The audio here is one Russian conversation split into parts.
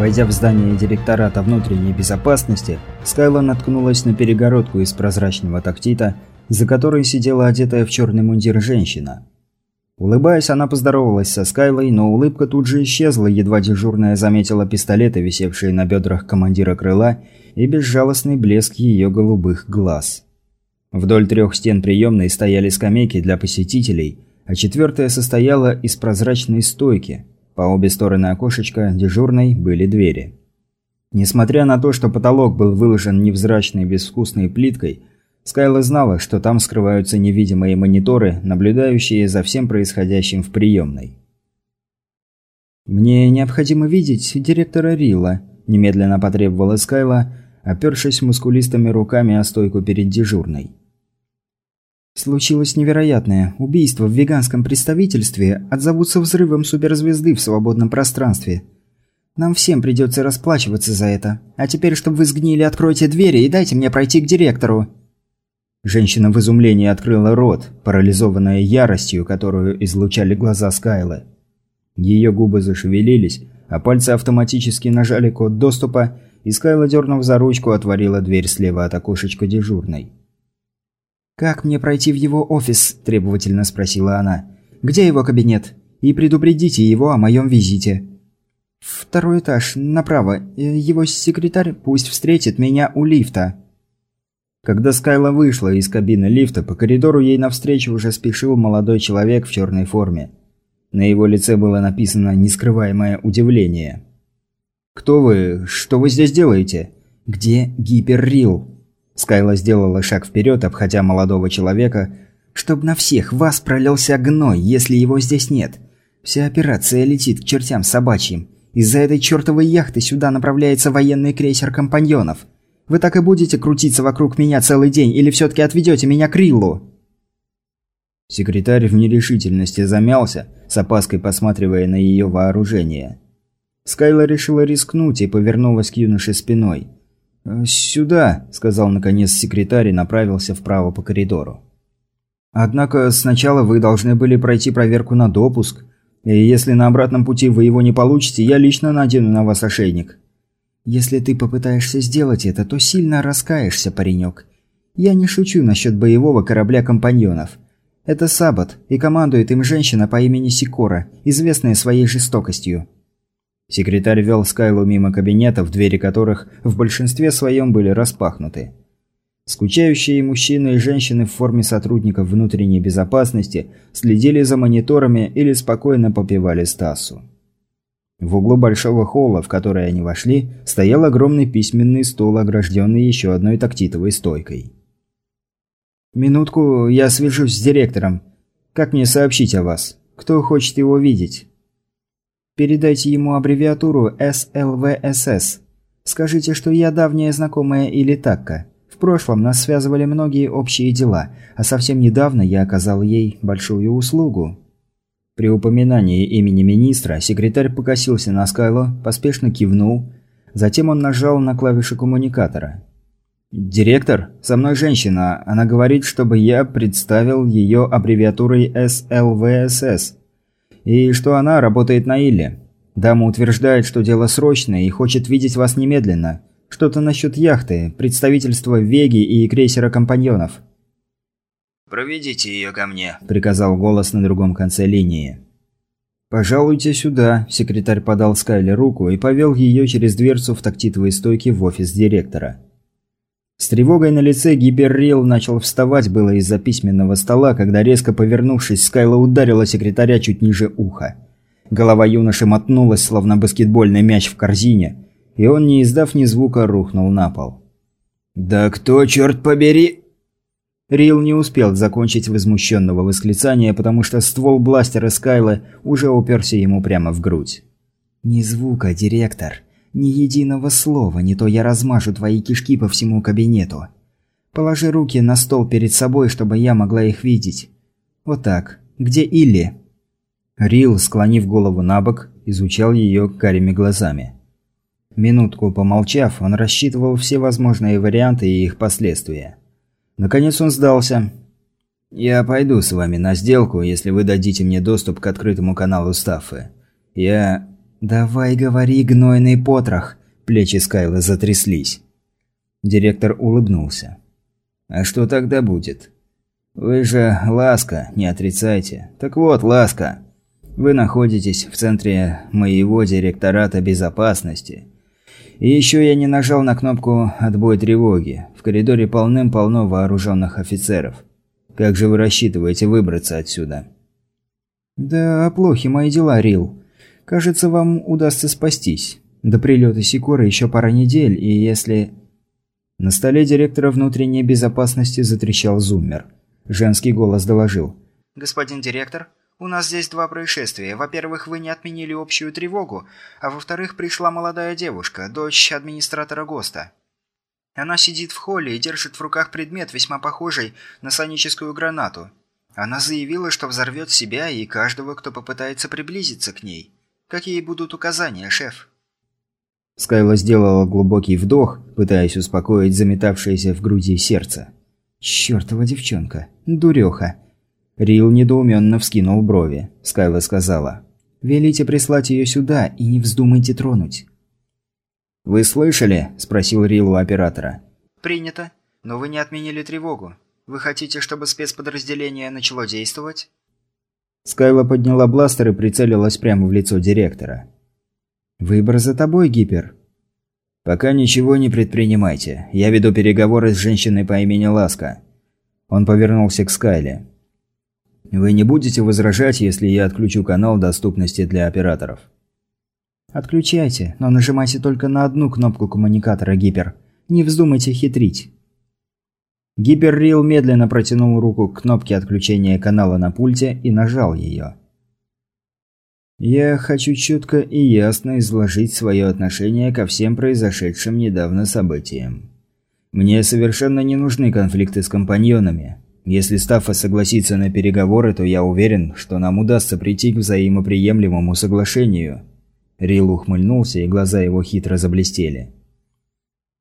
Войдя в здание директората внутренней безопасности, Скайла наткнулась на перегородку из прозрачного тактита, за которой сидела одетая в черный мундир женщина. Улыбаясь, она поздоровалась со Скайлой, но улыбка тут же исчезла, едва дежурная заметила пистолеты, висевшие на бедрах командира крыла, и безжалостный блеск ее голубых глаз. Вдоль трех стен приемной стояли скамейки для посетителей, а четвертая состояла из прозрачной стойки. По обе стороны окошечка дежурной были двери. Несмотря на то, что потолок был выложен невзрачной безвкусной плиткой, Скайла знала, что там скрываются невидимые мониторы, наблюдающие за всем происходящим в приемной. «Мне необходимо видеть директора Рила», – немедленно потребовала Скайла, опершись мускулистыми руками о стойку перед дежурной. Случилось невероятное. Убийство в веганском представительстве отзовутся взрывом суперзвезды в свободном пространстве. Нам всем придется расплачиваться за это. А теперь, чтобы вы сгнили, откройте двери и дайте мне пройти к директору. Женщина в изумлении открыла рот, парализованная яростью, которую излучали глаза Скайлы. Ее губы зашевелились, а пальцы автоматически нажали код доступа, и Скайла, дернув за ручку, отворила дверь слева от окошечка дежурной. «Как мне пройти в его офис?» – требовательно спросила она. «Где его кабинет? И предупредите его о моем визите». «Второй этаж, направо. Его секретарь пусть встретит меня у лифта». Когда Скайла вышла из кабины лифта, по коридору ей навстречу уже спешил молодой человек в черной форме. На его лице было написано нескрываемое удивление. «Кто вы? Что вы здесь делаете? Где Гиперрил?» Скайла сделала шаг вперед, обходя молодого человека, чтобы на всех вас пролился гной, если его здесь нет. Вся операция летит к чертям собачьим. Из-за этой чертовой яхты сюда направляется военный крейсер компаньонов. Вы так и будете крутиться вокруг меня целый день, или все-таки отведете меня к Риллу?» Секретарь в нерешительности замялся, с опаской посматривая на ее вооружение. Скайла решила рискнуть и повернулась к юноше спиной. «Э, «Сюда», – сказал наконец секретарь и направился вправо по коридору. «Однако сначала вы должны были пройти проверку на допуск, и если на обратном пути вы его не получите, я лично надену на вас ошейник». Если ты попытаешься сделать это, то сильно раскаешься, паренек. Я не шучу насчет боевого корабля компаньонов. Это Сабат, и командует им женщина по имени Сикора, известная своей жестокостью. Секретарь вел Скайлу мимо кабинетов, двери которых в большинстве своем были распахнуты. Скучающие мужчины и женщины в форме сотрудников внутренней безопасности следили за мониторами или спокойно попивали Стасу. В углу большого холла, в который они вошли, стоял огромный письменный стол, огражденный еще одной тактитовой стойкой. «Минутку, я свяжусь с директором. Как мне сообщить о вас? Кто хочет его видеть?» «Передайте ему аббревиатуру СЛВСС. Скажите, что я давняя знакомая или такка. В прошлом нас связывали многие общие дела, а совсем недавно я оказал ей большую услугу». При упоминании имени министра секретарь покосился на Скайло, поспешно кивнул. Затем он нажал на клавиши коммуникатора. «Директор? Со мной женщина. Она говорит, чтобы я представил ее аббревиатурой СЛВСС. И что она работает на Илле. Дама утверждает, что дело срочное и хочет видеть вас немедленно. Что-то насчет яхты, представительства Веги и крейсера компаньонов». «Проведите ее ко мне», – приказал голос на другом конце линии. «Пожалуйте сюда», – секретарь подал Скайле руку и повел ее через дверцу в тактитовой стойке в офис директора. С тревогой на лице Гиберрил начал вставать было из-за письменного стола, когда резко повернувшись, Скайла ударила секретаря чуть ниже уха. Голова юноши мотнулась, словно баскетбольный мяч в корзине, и он, не издав ни звука, рухнул на пол. «Да кто, черт побери...» Рил не успел закончить возмущенного восклицания, потому что ствол бластера Скайла уже уперся ему прямо в грудь. «Ни звука, директор. Ни единого слова, не то я размажу твои кишки по всему кабинету. Положи руки на стол перед собой, чтобы я могла их видеть. Вот так. Где Илли?» Рил, склонив голову на бок, изучал ее карими глазами. Минутку помолчав, он рассчитывал все возможные варианты и их последствия. Наконец он сдался. «Я пойду с вами на сделку, если вы дадите мне доступ к открытому каналу Стаффы. Я... «Давай говори, гнойный потрох!» Плечи Скайла затряслись. Директор улыбнулся. «А что тогда будет?» «Вы же Ласка, не отрицайте. Так вот, Ласка, вы находитесь в центре моего директората безопасности. И еще я не нажал на кнопку «Отбой тревоги». В коридоре полным-полно вооруженных офицеров. Как же вы рассчитываете выбраться отсюда?» «Да, плохи мои дела, Рил. Кажется, вам удастся спастись. До прилета Сикора еще пара недель, и если...» На столе директора внутренней безопасности затрещал зуммер. Женский голос доложил. «Господин директор, у нас здесь два происшествия. Во-первых, вы не отменили общую тревогу, а во-вторых, пришла молодая девушка, дочь администратора ГОСТа. Она сидит в холле и держит в руках предмет, весьма похожий на соническую гранату. Она заявила, что взорвет себя и каждого, кто попытается приблизиться к ней. Какие будут указания, шеф?» Скайла сделала глубокий вдох, пытаясь успокоить заметавшееся в груди сердце. «Чёртова девчонка! Дуреха! Рил недоуменно вскинул брови. Скайла сказала. «Велите прислать ее сюда и не вздумайте тронуть». «Вы слышали?» – спросил Рил у оператора. «Принято. Но вы не отменили тревогу. Вы хотите, чтобы спецподразделение начало действовать?» Скайла подняла бластер и прицелилась прямо в лицо директора. «Выбор за тобой, Гипер». «Пока ничего не предпринимайте. Я веду переговоры с женщиной по имени Ласка». Он повернулся к Скайле. Вы не будете возражать, если я отключу канал доступности для операторов? Отключайте, но нажимайте только на одну кнопку коммуникатора Гипер. Не вздумайте хитрить. Гиперрил медленно протянул руку к кнопке отключения канала на пульте и нажал ее. Я хочу четко и ясно изложить свое отношение ко всем произошедшим недавно событиям. Мне совершенно не нужны конфликты с компаньонами. Если Стаффа согласится на переговоры, то я уверен, что нам удастся прийти к взаимоприемлемому соглашению». Рил ухмыльнулся, и глаза его хитро заблестели.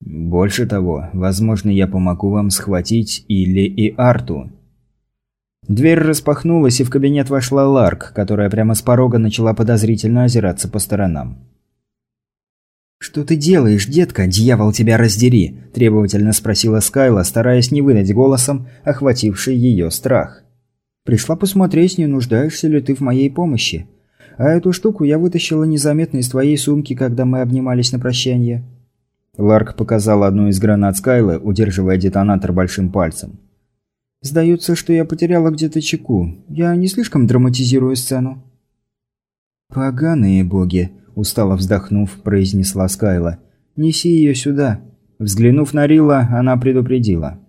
«Больше того, возможно, я помогу вам схватить Илли и Арту». Дверь распахнулась, и в кабинет вошла Ларк, которая прямо с порога начала подозрительно озираться по сторонам. «Что ты делаешь, детка? Дьявол тебя раздери!» – требовательно спросила Скайла, стараясь не выдать голосом охвативший ее страх. «Пришла посмотреть, не нуждаешься ли ты в моей помощи. А эту штуку я вытащила незаметно из твоей сумки, когда мы обнимались на прощание». Ларк показал одну из гранат Скайлы, удерживая детонатор большим пальцем. «Сдается, что я потеряла где-то чеку. Я не слишком драматизирую сцену». «Поганые боги!» устало вздохнув, произнесла Скайла. «Неси ее сюда». Взглянув на Рила, она предупредила.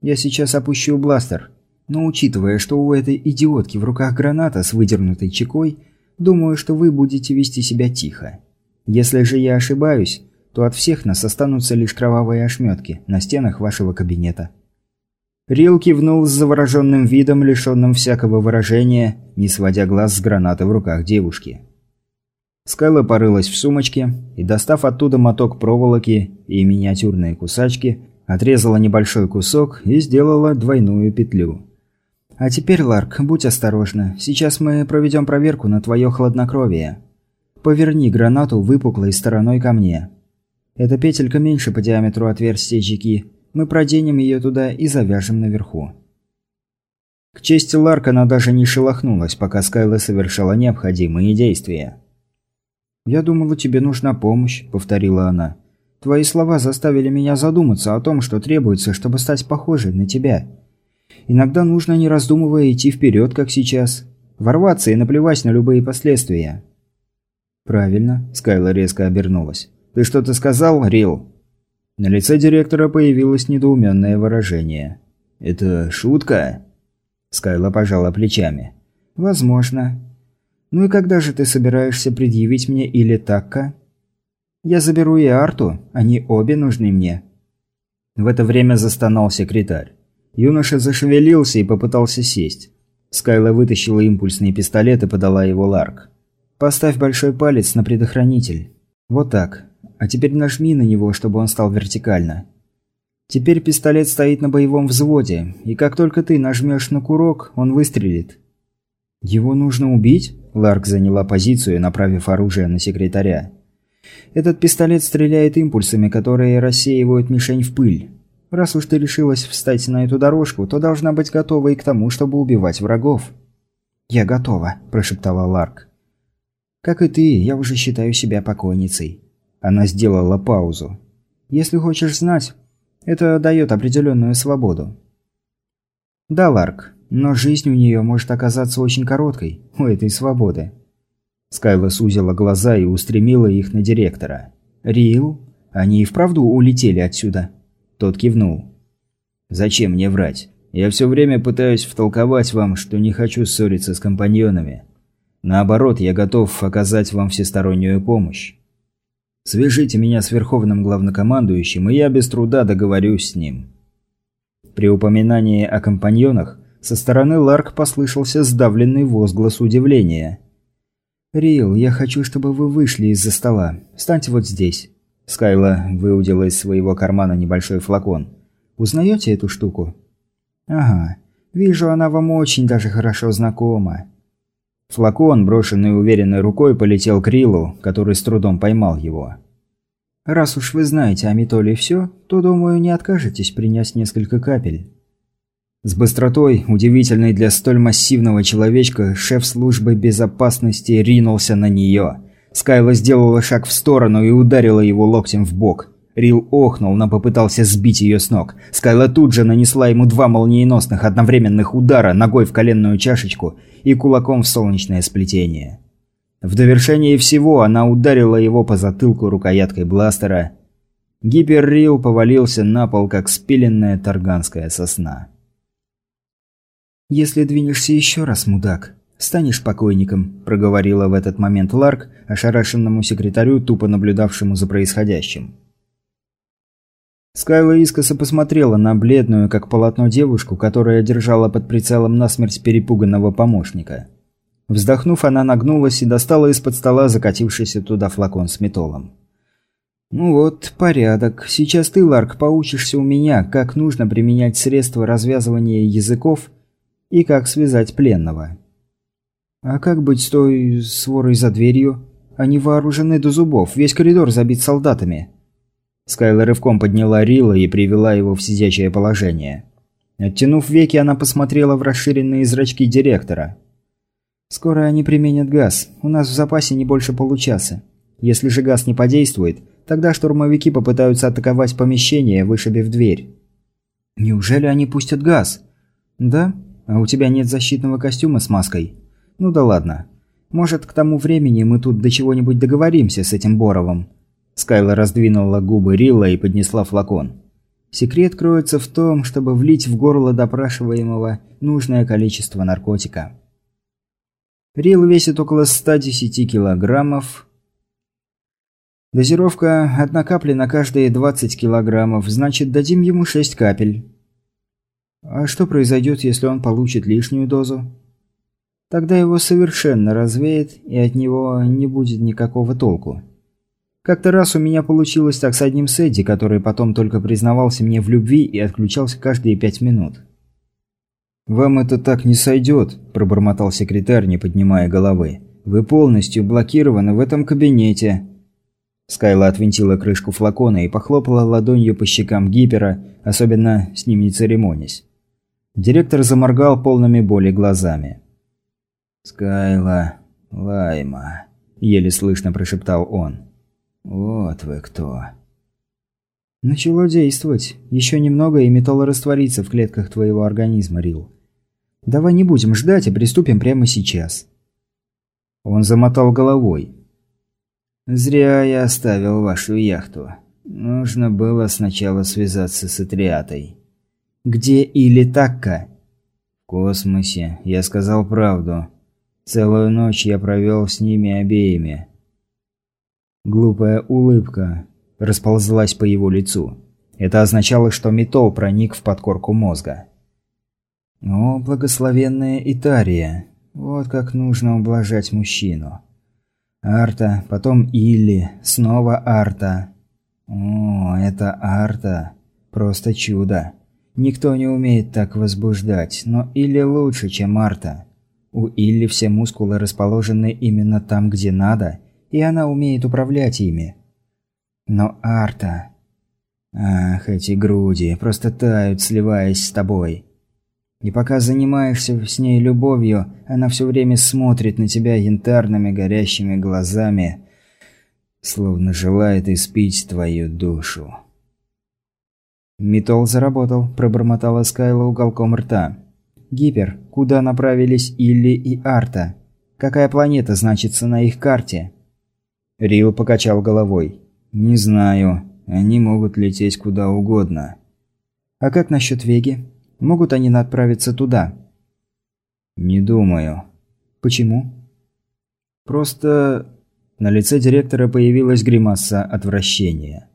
«Я сейчас опущу бластер. Но учитывая, что у этой идиотки в руках граната с выдернутой чекой, думаю, что вы будете вести себя тихо. Если же я ошибаюсь, то от всех нас останутся лишь кровавые ошметки на стенах вашего кабинета». Рил кивнул с завороженным видом, лишенным всякого выражения, не сводя глаз с гранаты в руках девушки. Скайла порылась в сумочке и, достав оттуда моток проволоки и миниатюрные кусачки, отрезала небольшой кусок и сделала двойную петлю. «А теперь, Ларк, будь осторожна. Сейчас мы проведем проверку на твое хладнокровие. Поверни гранату выпуклой стороной ко мне. Эта петелька меньше по диаметру отверстия чеки. Мы проденем ее туда и завяжем наверху». К чести Ларка она даже не шелохнулась, пока Скайла совершала необходимые действия. «Я думала, тебе нужна помощь», – повторила она. «Твои слова заставили меня задуматься о том, что требуется, чтобы стать похожей на тебя. Иногда нужно, не раздумывая, идти вперед, как сейчас. Ворваться и наплевать на любые последствия». «Правильно», – Скайла резко обернулась. «Ты что-то сказал, Рил?» На лице директора появилось недоуменное выражение. «Это шутка?» Скайла пожала плечами. «Возможно. «Ну и когда же ты собираешься предъявить мне или Такка?» «Я заберу и Арту, они обе нужны мне». В это время застонал секретарь. Юноша зашевелился и попытался сесть. Скайла вытащила импульсный пистолет и подала его Ларк. «Поставь большой палец на предохранитель. Вот так. А теперь нажми на него, чтобы он стал вертикально. Теперь пистолет стоит на боевом взводе, и как только ты нажмешь на курок, он выстрелит. «Его нужно убить?» Ларк заняла позицию, направив оружие на секретаря. «Этот пистолет стреляет импульсами, которые рассеивают мишень в пыль. Раз уж ты решилась встать на эту дорожку, то должна быть готова и к тому, чтобы убивать врагов». «Я готова», – прошептала Ларк. «Как и ты, я уже считаю себя покойницей». Она сделала паузу. «Если хочешь знать, это дает определенную свободу». «Да, Ларк, но жизнь у нее может оказаться очень короткой, у этой свободы». Скайла сузила глаза и устремила их на директора. «Рил? Они и вправду улетели отсюда?» Тот кивнул. «Зачем мне врать? Я все время пытаюсь втолковать вам, что не хочу ссориться с компаньонами. Наоборот, я готов оказать вам всестороннюю помощь. Свяжите меня с Верховным Главнокомандующим, и я без труда договорюсь с ним». При упоминании о компаньонах со стороны Ларк послышался сдавленный возглас удивления. «Рил, я хочу, чтобы вы вышли из-за стола. Встаньте вот здесь». Скайла выудила из своего кармана небольшой флакон. «Узнаете эту штуку?» «Ага. Вижу, она вам очень даже хорошо знакома». Флакон, брошенный уверенной рукой, полетел к Рилу, который с трудом поймал его. «Раз уж вы знаете о метоле все, то, думаю, не откажетесь принять несколько капель». С быстротой, удивительной для столь массивного человечка, шеф службы безопасности ринулся на нее. Скайла сделала шаг в сторону и ударила его локтем в бок. Рил охнул, но попытался сбить ее с ног. Скайла тут же нанесла ему два молниеносных одновременных удара ногой в коленную чашечку и кулаком в солнечное сплетение. В довершении всего она ударила его по затылку рукояткой бластера. Гиперрил повалился на пол, как спиленная тарганская сосна. «Если двинешься еще раз, мудак, станешь покойником», – проговорила в этот момент Ларк, ошарашенному секретарю, тупо наблюдавшему за происходящим. Скайла искоса посмотрела на бледную, как полотно девушку, которая держала под прицелом насмерть перепуганного помощника. Вздохнув, она нагнулась и достала из-под стола закатившийся туда флакон с метолом. «Ну вот, порядок. Сейчас ты, Ларк, поучишься у меня, как нужно применять средства развязывания языков и как связать пленного. А как быть с той сворой за дверью? Они вооружены до зубов, весь коридор забит солдатами. Скайла рывком подняла Рила и привела его в сидячее положение. Оттянув веки, она посмотрела в расширенные зрачки директора. «Скоро они применят газ. У нас в запасе не больше получаса. Если же газ не подействует, тогда штурмовики попытаются атаковать помещение, вышибив дверь». «Неужели они пустят газ?» «Да? А у тебя нет защитного костюма с маской? Ну да ладно. Может, к тому времени мы тут до чего-нибудь договоримся с этим Боровым?» Скайла раздвинула губы Рилла и поднесла флакон. Секрет кроется в том, чтобы влить в горло допрашиваемого нужное количество наркотика. Рил весит около 110 килограммов. Дозировка – одна капля на каждые 20 килограммов, значит, дадим ему 6 капель. А что произойдет, если он получит лишнюю дозу? Тогда его совершенно развеет, и от него не будет никакого толку. Как-то раз у меня получилось так с одним Сэдди, который потом только признавался мне в любви и отключался каждые пять минут. «Вам это так не сойдет», – пробормотал секретарь, не поднимая головы. «Вы полностью блокированы в этом кабинете». Скайла отвинтила крышку флакона и похлопала ладонью по щекам гипера, особенно с ним не церемонясь. Директор заморгал полными боли глазами. «Скайла, Лайма», – еле слышно прошептал он. «Вот вы кто». «Начало действовать. Еще немного, и металл растворится в клетках твоего организма, Рил. Давай не будем ждать, а приступим прямо сейчас». Он замотал головой. «Зря я оставил вашу яхту. Нужно было сначала связаться с Атриатой». Где Или Такка?» «В космосе. Я сказал правду. Целую ночь я провел с ними обеими». Глупая улыбка расползлась по его лицу. Это означало, что метол проник в подкорку мозга. «О, благословенная Итария! Вот как нужно ублажать мужчину!» Арта, потом Илли, снова Арта. О, это Арта. Просто чудо. Никто не умеет так возбуждать, но или лучше, чем Арта. У Илли все мускулы расположены именно там, где надо, и она умеет управлять ими. Но Арта... Ах, эти груди просто тают, сливаясь с тобой. И пока занимаешься с ней любовью, она все время смотрит на тебя янтарными горящими глазами, словно желает испить твою душу. Метол заработал, пробормотала Скайла уголком рта. «Гипер, куда направились Илли и Арта? Какая планета значится на их карте?» Рил покачал головой. «Не знаю. Они могут лететь куда угодно». «А как насчет Веги? Могут они отправиться туда?» «Не думаю». «Почему?» «Просто...» На лице директора появилась гримаса отвращения.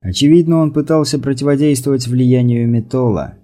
Очевидно, он пытался противодействовать влиянию металла.